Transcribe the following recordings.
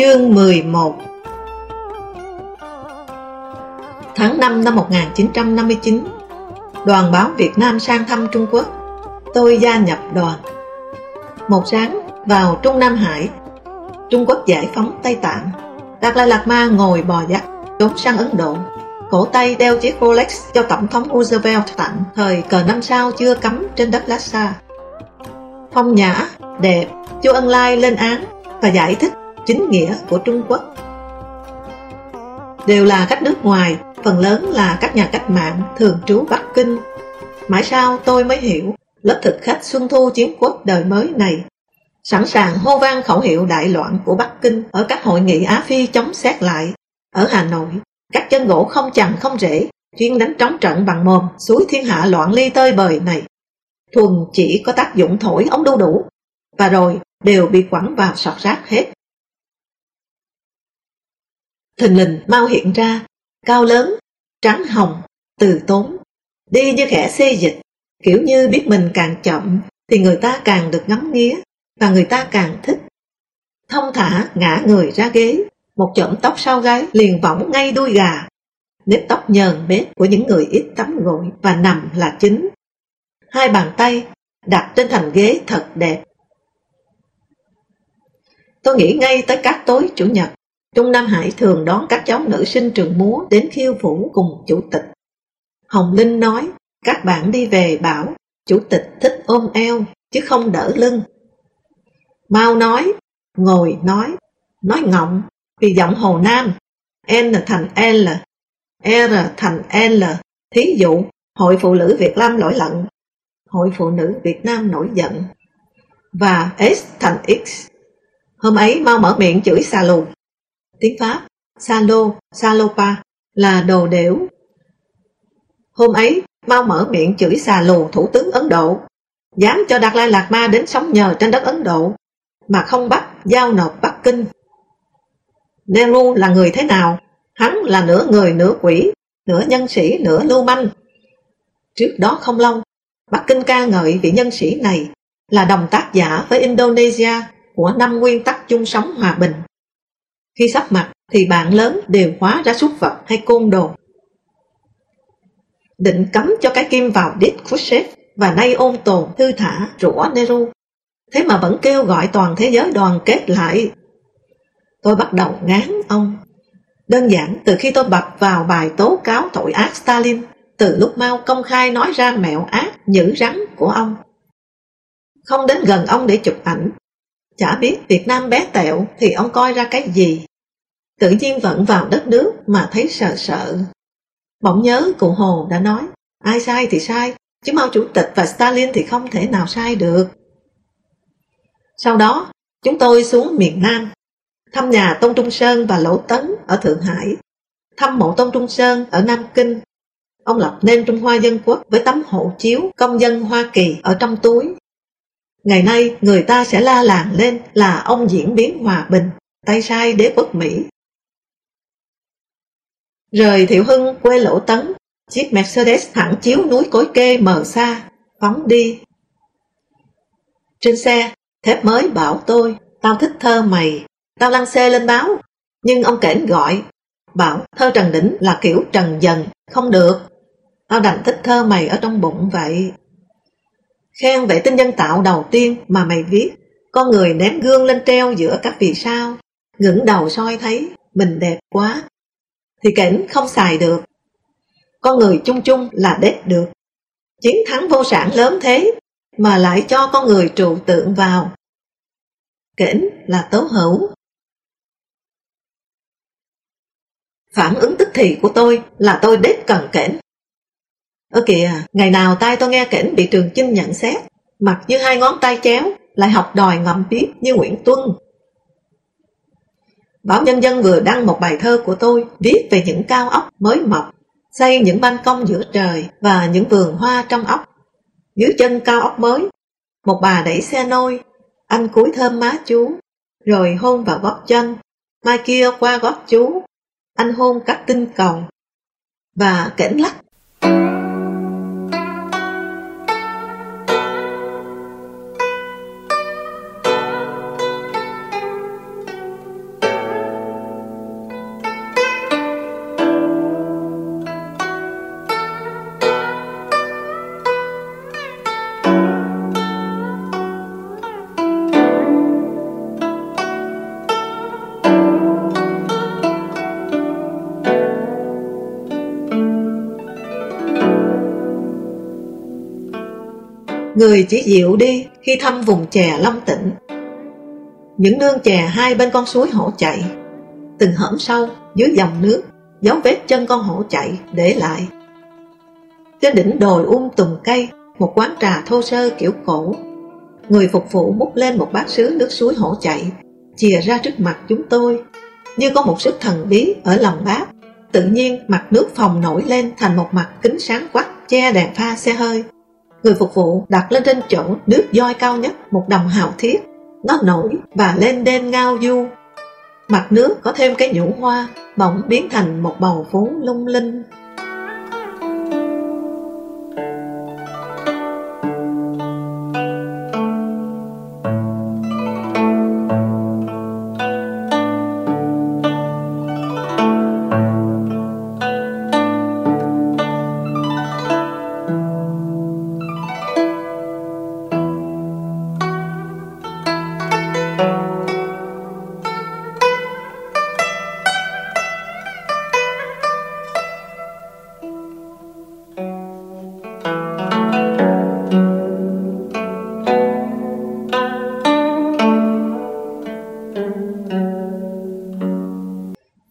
Chương 11 Tháng 5 năm 1959 Đoàn báo Việt Nam sang thăm Trung Quốc. Tôi gia nhập đoàn. Một sáng vào Trung Nam Hải Trung Quốc giải phóng Tây Tạng. Đạt Lai Lạt Ma ngồi bò dắt trốn sang Ấn Độ. Cổ tay đeo chiếc Rolex cho Tổng thống Roosevelt tặng Thời cờ năm sao chưa cấm trên đất Lhasa. Phong nhã, đẹp, Chu Ân Lai lên án Và giải thích chính nghĩa của Trung Quốc đều là khách nước ngoài, phần lớn là các nhà cách mạng thường trú Bắc Kinh. Mãi sau tôi mới hiểu lớp thực khách Xuân Thu Chiến Quốc đời mới này sẵn sàng hô vang khẩu hiệu đại loạn của Bắc Kinh ở các hội nghị Á Phi chống xét lại. Ở Hà Nội, các chân gỗ không chằng không rễ, chuyên đánh trống trận bằng mồm, suối thiên hạ loạn ly tơi bời này. Thuần chỉ có tác dụng thổi ống đu đủ, và rồi đều bị quẳng vào sọt rác hết. Thình lình mau hiện ra, cao lớn, trắng hồng, từ tốn, đi như kẻ xê dịch, kiểu như biết mình càng chậm thì người ta càng được ngắm nghía và người ta càng thích. Thông thả ngã người ra ghế, một chõm tóc sau gáy liền võng ngay đuôi gà. Nếp tóc nhờn bết của những người ít tắm gội và nằm là chính. Hai bàn tay đặt trên thành ghế thật đẹp. Tôi nghĩ ngay tới các tối Chủ nhật, Trung Nam Hải thường đón các cháu nữ sinh trường múa đến khiêu vũ cùng chủ tịch. Hồng Linh nói, các bạn đi về bảo, chủ tịch thích ôm eo, chứ không đỡ lưng. Mau nói, ngồi nói, nói ngọng, vì giọng Hồ Nam, N thành L, R thành L, thí dụ, Hội Phụ nữ Việt Nam nổi lận, Hội Phụ nữ Việt Nam nổi giận, và S thành X. Hôm ấy mau mở miệng chửi xà lù. Tiếng Pháp, Salo, Salopa là đồ đểu. Hôm ấy, mau mở miệng chửi xà lù thủ tướng Ấn Độ, dám cho Đạt Lai Lạt Ma đến sống nhờ trên đất Ấn Độ, mà không bắt giao nộp Bắc Kinh. Nehru là người thế nào? Hắn là nửa người nửa quỷ, nửa nhân sĩ nửa lưu manh. Trước đó không lâu, Bắc Kinh ca ngợi vị nhân sĩ này là đồng tác giả với Indonesia của năm nguyên tắc chung sống hòa bình. Khi sắp mặt thì bạn lớn đều hóa ra súc vật hay côn đồ. Định cấm cho cái kim vào đít Khrushchev và nay ôn tồn thư thả rủa Nehru. Thế mà vẫn kêu gọi toàn thế giới đoàn kết lại. Tôi bắt đầu ngán ông. Đơn giản từ khi tôi bập vào bài tố cáo tội ác Stalin, từ lúc Mao công khai nói ra mẹo ác, nhữ rắn của ông. Không đến gần ông để chụp ảnh, chả biết Việt Nam bé tẹo thì ông coi ra cái gì. Tự nhiên vẫn vào đất nước mà thấy sợ sợ. Bỗng nhớ cụ Hồ đã nói, ai sai thì sai, chứ Mao Chủ tịch và Stalin thì không thể nào sai được. Sau đó, chúng tôi xuống miền Nam, thăm nhà Tôn Trung Sơn và Lỗ Tấn ở Thượng Hải, thăm mộ Tôn Trung Sơn ở Nam Kinh. Ông lập nên Trung Hoa Dân Quốc với tấm hộ chiếu công dân Hoa Kỳ ở trong túi. Ngày nay, người ta sẽ la làng lên là ông diễn biến hòa bình, tay sai đế quốc Mỹ. Rời Thiệu Hưng quê Lỗ Tấn, chiếc Mercedes thẳng chiếu núi cối kê mờ xa, phóng đi. Trên xe, thép mới bảo tôi, tao thích thơ mày, tao lăn xe lên báo. Nhưng ông cảnh gọi, bảo thơ Trần Đỉnh là kiểu trần dần, không được. Tao đành thích thơ mày ở trong bụng vậy. Khen vệ tinh nhân tạo đầu tiên mà mày viết, con người ném gương lên treo giữa các vì sao, ngẩng đầu soi thấy mình đẹp quá, thì kẽn không xài được. Con người chung chung là đết được. Chiến thắng vô sản lớn thế mà lại cho con người trụ tượng vào. kẽn là tố hữu. Phản ứng tức thì của tôi là tôi đết cần kẽn Ơ kìa, ngày nào tai tôi nghe kẽn bị trường chinh nhận xét, mặt như hai ngón tay chéo, lại học đòi ngậm biết như Nguyễn Tuân. Báo Nhân dân vừa đăng một bài thơ của tôi viết về những cao ốc mới mọc, xây những ban công giữa trời và những vườn hoa trong ốc. Dưới chân cao ốc mới, một bà đẩy xe nôi, anh cúi thơm má chú, rồi hôn vào gót chân, mai kia qua gót chú, anh hôn các tinh cầu và kẽn lắc Người chỉ dịu đi khi thăm vùng chè Long tĩnh. Những nương chè hai bên con suối hổ chạy. Từng hõm sâu dưới dòng nước, Dấu vết chân con hổ chạy để lại. Trên đỉnh đồi um tùm cây, Một quán trà thô sơ kiểu cổ. Người phục vụ múc lên một bát sứ nước suối hổ chạy, Chìa ra trước mặt chúng tôi. Như có một sức thần bí ở lòng bát Tự nhiên mặt nước phòng nổi lên thành một mặt kính sáng quắc Che đèn pha xe hơi. Người phục vụ đặt lên trên chỗ nước doi cao nhất một đồng hào thiết. Nó nổi và lên đen ngao du. Mặt nước có thêm cái nhũ hoa, bỗng biến thành một bầu phố lung linh.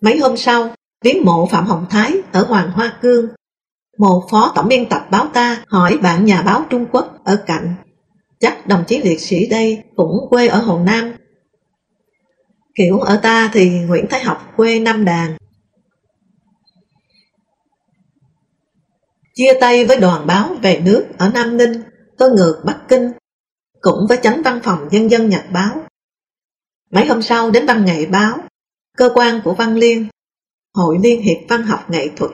Mấy hôm sau, viếng mộ Phạm Hồng Thái ở Hoàng Hoa Cương. Một phó tổng biên tập báo ta hỏi bạn nhà báo Trung Quốc ở cạnh. Chắc đồng chí liệt sĩ đây cũng quê ở Hồ Nam. Kiểu ở ta thì Nguyễn Thái Học quê Nam Đàn. Chia tay với đoàn báo về nước ở Nam Ninh, tôi ngược Bắc Kinh, cũng với chánh văn phòng Nhân dân Nhật Báo. Mấy hôm sau đến văn nghệ báo, cơ quan của Văn Liên, Hội Liên hiệp Văn học Nghệ thuật,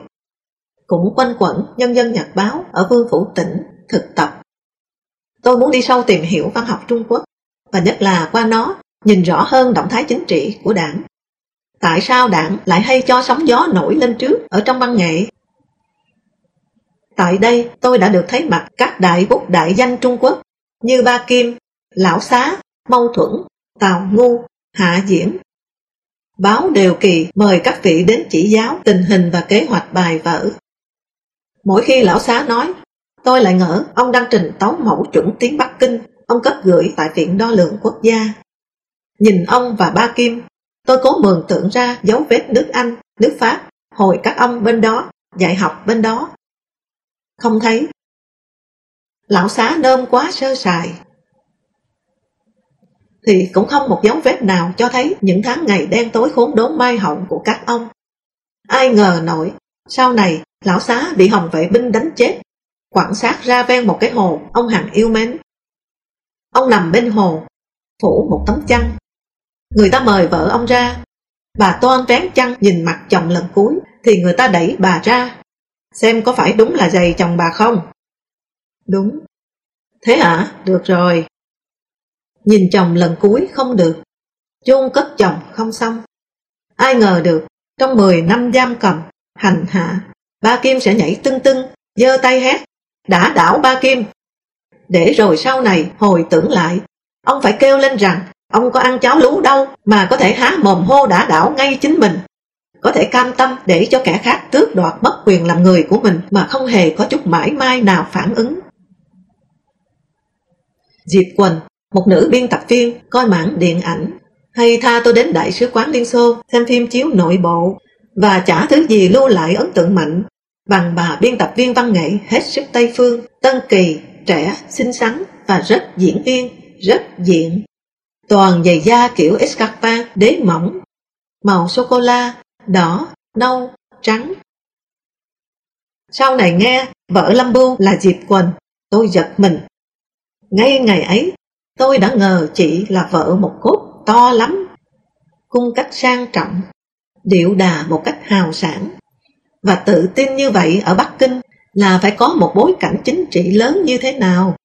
cũng quanh quẩn Nhân dân Nhật Báo ở Vương Phủ Tỉnh thực tập. Tôi muốn đi sâu tìm hiểu văn học Trung Quốc, và nhất là qua nó nhìn rõ hơn động thái chính trị của đảng. Tại sao đảng lại hay cho sóng gió nổi lên trước ở trong văn nghệ? Tại đây tôi đã được thấy mặt các đại bút đại danh Trung Quốc như Ba Kim, Lão Xá, Mâu Thuẫn, Tào Ngu, Hạ Diễn, Báo đều kỳ mời các vị đến chỉ giáo tình hình và kế hoạch bài vở. Mỗi khi lão xá nói, tôi lại ngỡ ông đang trình tấu mẫu chuẩn tiếng Bắc Kinh, ông cấp gửi tại Viện Đo Lượng Quốc gia. Nhìn ông và ba Kim, tôi cố mường tượng ra dấu vết nước Anh, nước Pháp, hồi các ông bên đó, dạy học bên đó. Không thấy. Lão xá nôm quá sơ sài, thì cũng không một dấu vết nào cho thấy những tháng ngày đen tối khốn đốn mai hậu của các ông. Ai ngờ nổi, sau này lão xá bị hồng vệ binh đánh chết, quảng xác ra ven một cái hồ ông hằng yêu mến. Ông nằm bên hồ, phủ một tấm chăn. Người ta mời vợ ông ra, bà toan vén chăn nhìn mặt chồng lần cuối thì người ta đẩy bà ra, xem có phải đúng là giày chồng bà không? Đúng. Thế hả? Được rồi, Nhìn chồng lần cuối không được. Chôn cất chồng không xong. Ai ngờ được, Trong 10 năm giam cầm, Hành hạ, Ba Kim sẽ nhảy tưng tưng, giơ tay hét, Đã đảo ba Kim! Để rồi sau này hồi tưởng lại, Ông phải kêu lên rằng Ông có ăn cháo lú đâu Mà có thể há mồm hô đã đảo ngay chính mình. Có thể cam tâm để cho kẻ khác tước đoạt mất quyền làm người của mình Mà không hề có chút mãi mai nào phản ứng. Diệp Quần một nữ biên tập viên coi mảng điện ảnh, hay tha tôi đến Đại sứ quán Liên Xô xem phim chiếu nội bộ và chả thứ gì lưu lại ấn tượng mạnh bằng bà biên tập viên văn nghệ hết sức Tây Phương, tân kỳ, trẻ, xinh xắn, và rất diễn viên, rất diện. Toàn giày da kiểu escarpa đế mỏng, màu sô-cô-la, đỏ, nâu, trắng. Sau này nghe vợ Lâm Bưu là Diệp Quần, tôi giật mình. Ngay ngày ấy, tôi đã ngờ chị là vợ một cốt to lắm, cung cách sang trọng, điệu đà một cách hào sản. Và tự tin như vậy ở Bắc Kinh là phải có một bối cảnh chính trị lớn như thế nào.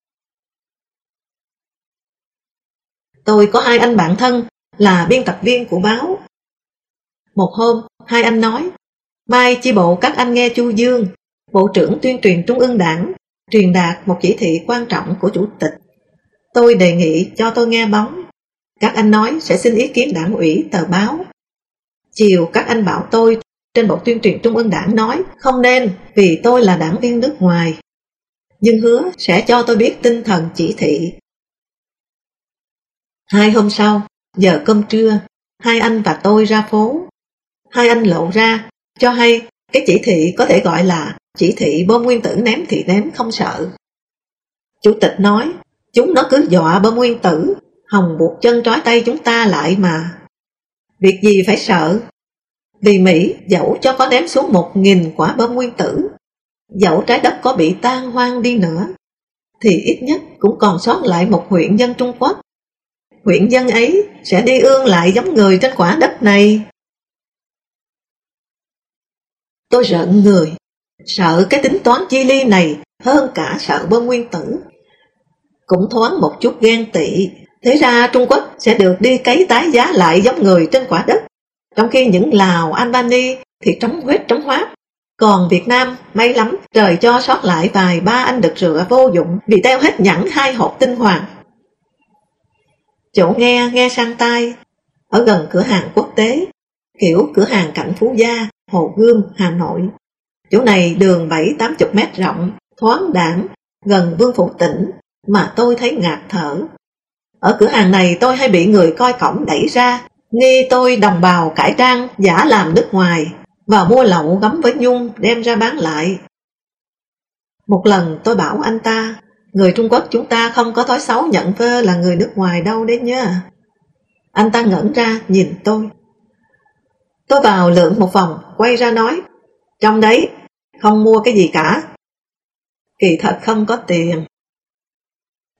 Tôi có hai anh bạn thân là biên tập viên của báo. Một hôm, hai anh nói, mai chi bộ các anh nghe Chu Dương, Bộ trưởng tuyên truyền Trung ương Đảng, truyền đạt một chỉ thị quan trọng của Chủ tịch. Tôi đề nghị cho tôi nghe bóng. Các anh nói sẽ xin ý kiến đảng ủy tờ báo. Chiều các anh bảo tôi trên bộ tuyên truyền Trung ương Đảng nói không nên vì tôi là đảng viên nước ngoài. Nhưng hứa sẽ cho tôi biết tinh thần chỉ thị. Hai hôm sau, giờ cơm trưa, hai anh và tôi ra phố. Hai anh lộ ra, cho hay cái chỉ thị có thể gọi là chỉ thị bom nguyên tử ném thì ném không sợ. Chủ tịch nói, chúng nó cứ dọa bơm nguyên tử, hồng buộc chân trói tay chúng ta lại mà. Việc gì phải sợ? Vì Mỹ dẫu cho có ném xuống một nghìn quả bơm nguyên tử, dẫu trái đất có bị tan hoang đi nữa, thì ít nhất cũng còn sót lại một huyện dân Trung Quốc. Huyện dân ấy sẽ đi ương lại giống người trên quả đất này. Tôi rợn người, sợ cái tính toán chi ly này hơn cả sợ bơm nguyên tử. Cũng thoáng một chút ghen tị, thế ra Trung Quốc sẽ được đi cấy tái giá lại giống người trên quả đất, trong khi những Lào, Albany thì trống huyết trống hoáp. Còn Việt Nam, may lắm, trời cho sót lại vài ba anh đực rửa vô dụng vì teo hết nhẫn hai hộp tinh hoàng. Chỗ nghe, nghe sang tai, ở gần cửa hàng quốc tế, kiểu cửa hàng cảnh Phú Gia, Hồ Gươm, Hà Nội. Chỗ này đường 7-80 mét rộng, thoáng đảng, gần Vương Phủ Tỉnh, mà tôi thấy ngạt thở. Ở cửa hàng này tôi hay bị người coi cổng đẩy ra, nghi tôi đồng bào cải trang giả làm nước ngoài, và mua lậu gấm với nhung đem ra bán lại. Một lần tôi bảo anh ta, người Trung Quốc chúng ta không có thói xấu nhận vơ là người nước ngoài đâu đấy nhá. Anh ta ngẩn ra nhìn tôi. Tôi vào lượng một vòng, quay ra nói, trong đấy không mua cái gì cả. Kỳ thật không có tiền.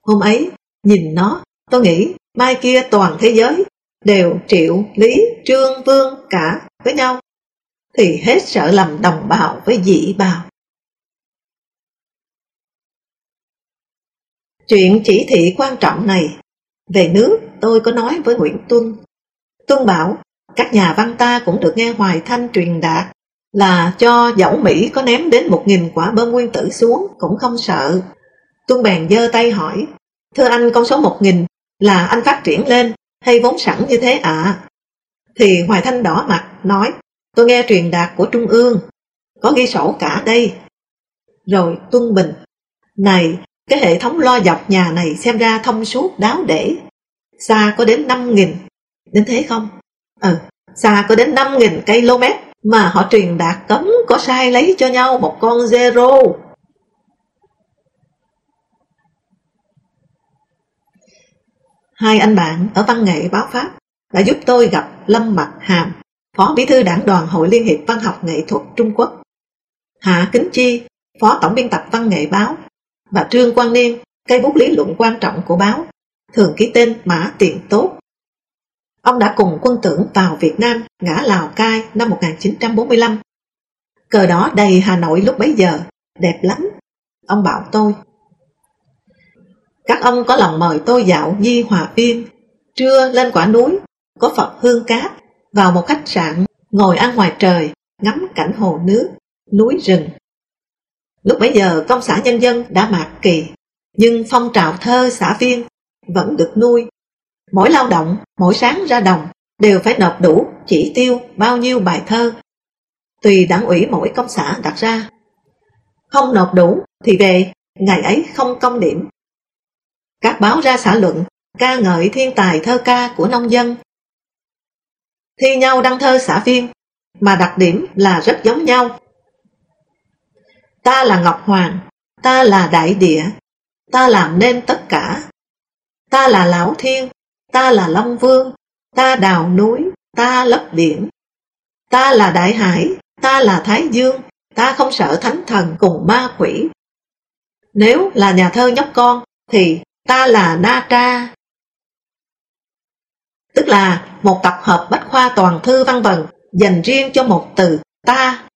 Hôm ấy, nhìn nó, tôi nghĩ mai kia toàn thế giới đều triệu, lý, trương, vương cả với nhau, thì hết sợ lầm đồng bào với dị bào. Chuyện chỉ thị quan trọng này, về nước tôi có nói với Nguyễn Tuân. Tuân bảo, các nhà văn ta cũng được nghe Hoài Thanh truyền đạt là cho dẫu Mỹ có ném đến một nghìn quả bom nguyên tử xuống cũng không sợ. Tuân bèn giơ tay hỏi, thưa anh con số một nghìn là anh phát triển lên hay vốn sẵn như thế ạ? À? Thì Hoài Thanh đỏ mặt nói, tôi nghe truyền đạt của Trung ương, có ghi sổ cả đây. Rồi Tuân Bình, này, cái hệ thống lo dọc nhà này xem ra thông suốt đáo để, xa có đến năm nghìn, đến thế không? Ừ, xa có đến năm nghìn km mà họ truyền đạt cấm có sai lấy cho nhau một con zero. Hai anh bạn ở văn nghệ báo Pháp đã giúp tôi gặp Lâm Mặt Hàm, Phó Bí thư Đảng đoàn Hội Liên hiệp Văn học Nghệ thuật Trung Quốc, Hạ Kính Chi, Phó Tổng biên tập Văn nghệ báo, và Trương Quang Niên, cây bút lý luận quan trọng của báo, thường ký tên Mã Tiền Tốt. Ông đã cùng quân tưởng vào Việt Nam ngã Lào Cai năm 1945. Cờ đó đầy Hà Nội lúc bấy giờ, đẹp lắm. Ông bảo tôi. Các ông có lòng mời tôi dạo Di Hòa Viên, trưa lên quả núi, có Phật hương cát, vào một khách sạn, ngồi ăn ngoài trời, ngắm cảnh hồ nước, núi rừng. Lúc bấy giờ công xã nhân dân đã mạc kỳ, nhưng phong trào thơ xã viên vẫn được nuôi Mỗi lao động, mỗi sáng ra đồng đều phải nộp đủ chỉ tiêu bao nhiêu bài thơ. Tùy đảng ủy mỗi công xã đặt ra. Không nộp đủ thì về, ngày ấy không công điểm. Các báo ra xã luận, ca ngợi thiên tài thơ ca của nông dân. Thi nhau đăng thơ xã viên, mà đặc điểm là rất giống nhau. Ta là Ngọc Hoàng, ta là Đại Địa, ta làm nên tất cả. Ta là Lão Thiên, ta là Long Vương, ta đào núi, ta lấp biển. Ta là Đại Hải, ta là Thái Dương, ta không sợ thánh thần cùng ma quỷ. Nếu là nhà thơ nhóc con, thì ta là Na Tra. Tức là một tập hợp bách khoa toàn thư văn vần dành riêng cho một từ ta,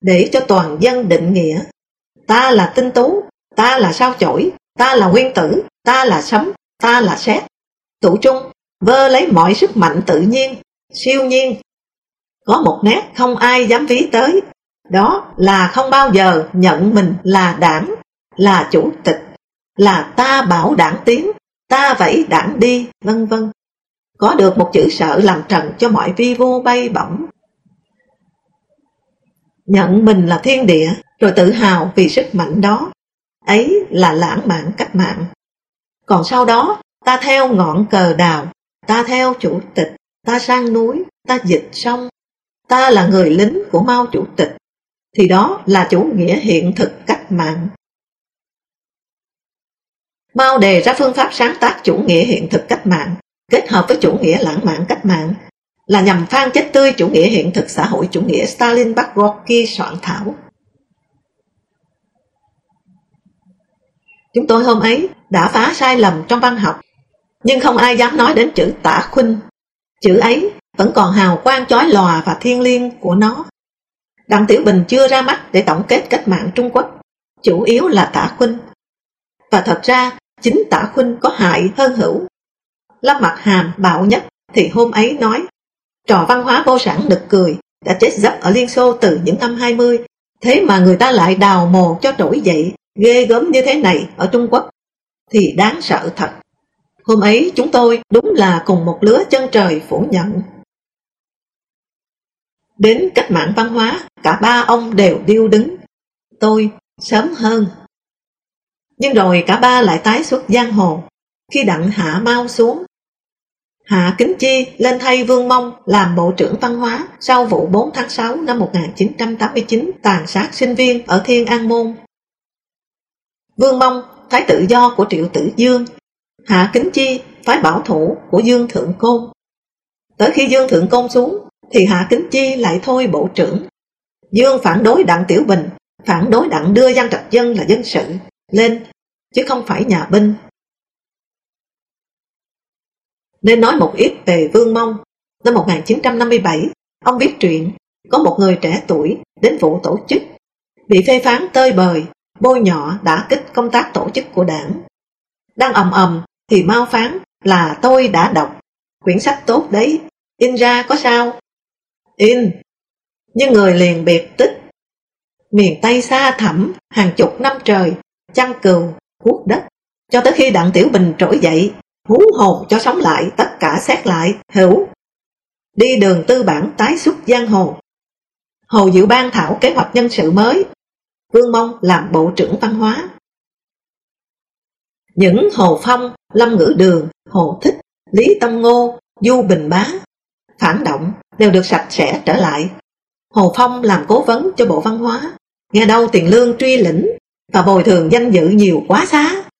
để cho toàn dân định nghĩa. Ta là tinh tú, ta là sao chổi, ta là nguyên tử, ta là sấm, ta là xét, Tụ trung, vơ lấy mọi sức mạnh tự nhiên, siêu nhiên. Có một nét không ai dám ví tới, đó là không bao giờ nhận mình là đảng, là chủ tịch, là ta bảo đảng tiến, ta vẫy đảng đi, vân vân. Có được một chữ sợ làm trần cho mọi vi vô bay bổng. Nhận mình là thiên địa, rồi tự hào vì sức mạnh đó. Ấy là lãng mạn cách mạng. Còn sau đó, ta theo ngọn cờ đào, ta theo chủ tịch, ta sang núi, ta dịch sông, ta là người lính của Mao chủ tịch, thì đó là chủ nghĩa hiện thực cách mạng. Mao đề ra phương pháp sáng tác chủ nghĩa hiện thực cách mạng, kết hợp với chủ nghĩa lãng mạn cách mạng, là nhằm phan chết tươi chủ nghĩa hiện thực xã hội chủ nghĩa Stalin bắt Gorky soạn thảo. Chúng tôi hôm ấy đã phá sai lầm trong văn học, nhưng không ai dám nói đến chữ tả khuynh. Chữ ấy vẫn còn hào quang chói lòa và thiên liêng của nó. Đặng Tiểu Bình chưa ra mắt để tổng kết cách mạng Trung Quốc, chủ yếu là tả khuynh. Và thật ra, chính tả khuynh có hại hơn hữu. Lâm Mặt Hàm bạo nhất thì hôm ấy nói trò văn hóa vô sản nực cười đã chết dấp ở Liên Xô từ những năm 20, thế mà người ta lại đào mồ cho trỗi dậy ghê gớm như thế này ở Trung Quốc, thì đáng sợ thật. Hôm ấy chúng tôi đúng là cùng một lứa chân trời phủ nhận. Đến cách mạng văn hóa, cả ba ông đều điêu đứng. Tôi sớm hơn. Nhưng rồi cả ba lại tái xuất giang hồ. Khi đặng hạ mau xuống, Hạ Kính Chi lên thay Vương Mông làm Bộ trưởng Văn hóa sau vụ 4 tháng 6 năm 1989 tàn sát sinh viên ở Thiên An Môn. Vương Mông thái tự do của Triệu Tử Dương, Hạ Kính Chi phái bảo thủ của Dương Thượng Côn. Tới khi Dương Thượng Côn xuống thì Hạ Kính Chi lại thôi bộ trưởng. Dương phản đối Đặng Tiểu Bình, phản đối Đặng đưa Giang Trạch Dân là dân sự lên, chứ không phải nhà binh nên nói một ít về Vương Mông. Năm 1957, ông viết truyện có một người trẻ tuổi đến vụ tổ chức, bị phê phán tơi bời, bôi nhọ đã kích công tác tổ chức của đảng. Đang ầm ầm thì mau phán là tôi đã đọc, quyển sách tốt đấy, in ra có sao? In, nhưng người liền biệt tích. Miền Tây xa thẳm, hàng chục năm trời, chăn cừu, cuốc đất, cho tới khi Đặng Tiểu Bình trỗi dậy hú hồn cho sống lại tất cả xét lại, hữu. Đi đường tư bản tái xuất giang hồ. Hồ Diệu ban thảo kế hoạch nhân sự mới. Vương Mông làm Bộ trưởng Văn hóa. Những Hồ Phong, Lâm Ngữ Đường, Hồ Thích, Lý Tâm Ngô, Du Bình Bá, phản động đều được sạch sẽ trở lại. Hồ Phong làm cố vấn cho Bộ Văn hóa, nghe đâu tiền lương truy lĩnh và bồi thường danh dự nhiều quá xá.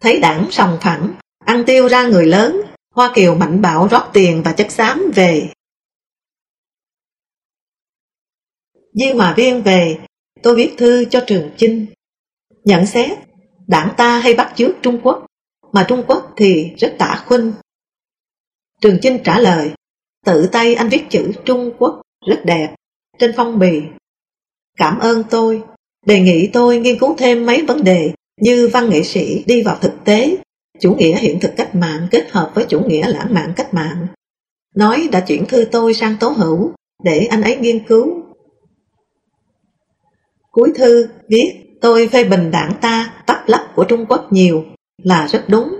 Thấy đảng sòng phẳng, Ăn tiêu ra người lớn, Hoa Kiều mạnh bạo rót tiền và chất xám về. Di Hòa Viên về, tôi viết thư cho Trường Chinh. Nhận xét, đảng ta hay bắt chước Trung Quốc, mà Trung Quốc thì rất tả khuynh. Trường Chinh trả lời, tự tay anh viết chữ Trung Quốc rất đẹp, trên phong bì. Cảm ơn tôi, đề nghị tôi nghiên cứu thêm mấy vấn đề như văn nghệ sĩ đi vào thực tế chủ nghĩa hiện thực cách mạng kết hợp với chủ nghĩa lãng mạn cách mạng. Nói đã chuyển thư tôi sang Tố Hữu để anh ấy nghiên cứu. Cuối thư viết tôi phê bình đảng ta tấp lấp của Trung Quốc nhiều là rất đúng.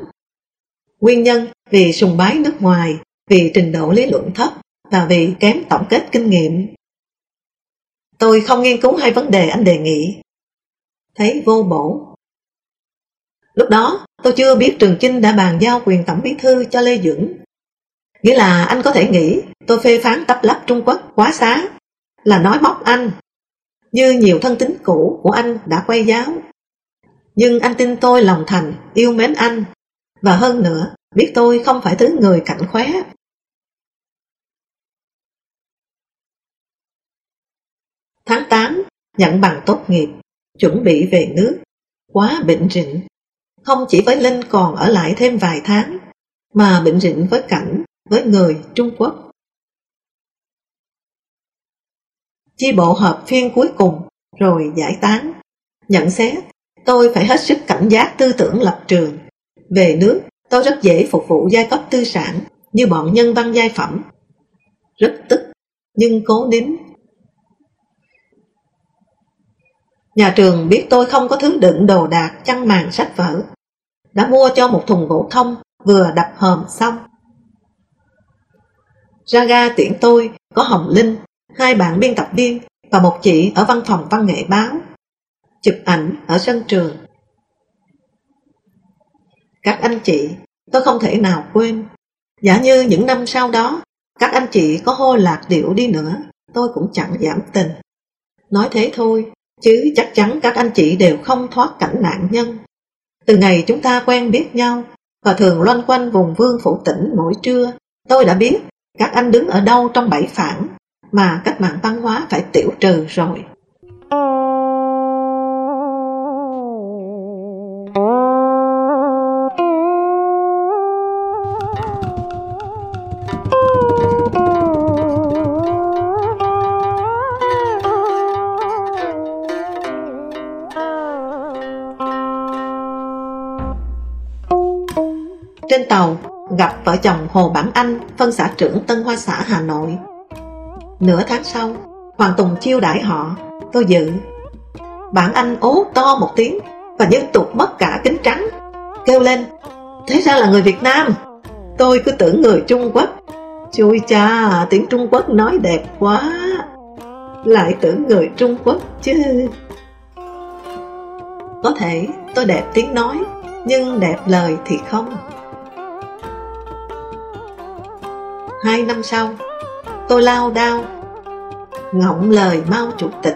Nguyên nhân vì sùng bái nước ngoài, vì trình độ lý luận thấp và vì kém tổng kết kinh nghiệm. Tôi không nghiên cứu hai vấn đề anh đề nghị. Thấy vô bổ Lúc đó, tôi chưa biết Trường Chinh đã bàn giao quyền tổng bí thư cho Lê Duẩn. Nghĩa là anh có thể nghĩ tôi phê phán tấp lấp Trung Quốc quá xá, là nói móc anh, như nhiều thân tính cũ của anh đã quay giáo. Nhưng anh tin tôi lòng thành, yêu mến anh, và hơn nữa, biết tôi không phải thứ người cảnh khóe. Tháng 8, nhận bằng tốt nghiệp, chuẩn bị về nước, quá bệnh rịnh. Không chỉ với Linh còn ở lại thêm vài tháng, mà bệnh rịnh với Cảnh, với người Trung Quốc. Chi bộ họp phiên cuối cùng, rồi giải tán. Nhận xét, tôi phải hết sức cảnh giác tư tưởng lập trường. Về nước, tôi rất dễ phục vụ giai cấp tư sản, như bọn nhân văn giai phẩm. Rất tức, nhưng cố nín Nhà trường biết tôi không có thứ đựng đồ đạc chăn màn sách vở. Đã mua cho một thùng gỗ thông vừa đập hòm xong. Ra ga tiễn tôi có Hồng Linh, hai bạn biên tập viên và một chị ở văn phòng văn nghệ báo. Chụp ảnh ở sân trường. Các anh chị, tôi không thể nào quên. Giả như những năm sau đó, các anh chị có hô lạc điệu đi nữa, tôi cũng chẳng giảm tình. Nói thế thôi, chứ chắc chắn các anh chị đều không thoát cảnh nạn nhân. Từ ngày chúng ta quen biết nhau và thường loanh quanh vùng vương phủ tỉnh mỗi trưa, tôi đã biết các anh đứng ở đâu trong bảy phản mà cách mạng văn hóa phải tiểu trừ rồi. Chồng Hồ Bản Anh, phân xã trưởng Tân Hoa xã Hà Nội. Nửa tháng sau, Hoàng Tùng chiêu đãi họ, tôi dự. Bản Anh ố to một tiếng và nhân tục mất cả kính trắng, kêu lên, thế ra là người Việt Nam. Tôi cứ tưởng người Trung Quốc. Chui cha, tiếng Trung Quốc nói đẹp quá. Lại tưởng người Trung Quốc chứ. Có thể tôi đẹp tiếng nói, nhưng đẹp lời thì không. Hai năm sau, tôi lao đao, ngọng lời mau Chủ tịch.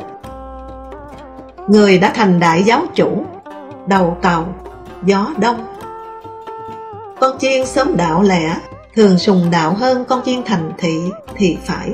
Người đã thành đại giáo chủ, đầu tàu, gió đông. Con chiên sớm đạo lẻ, thường sùng đạo hơn con chiên thành thị thì phải.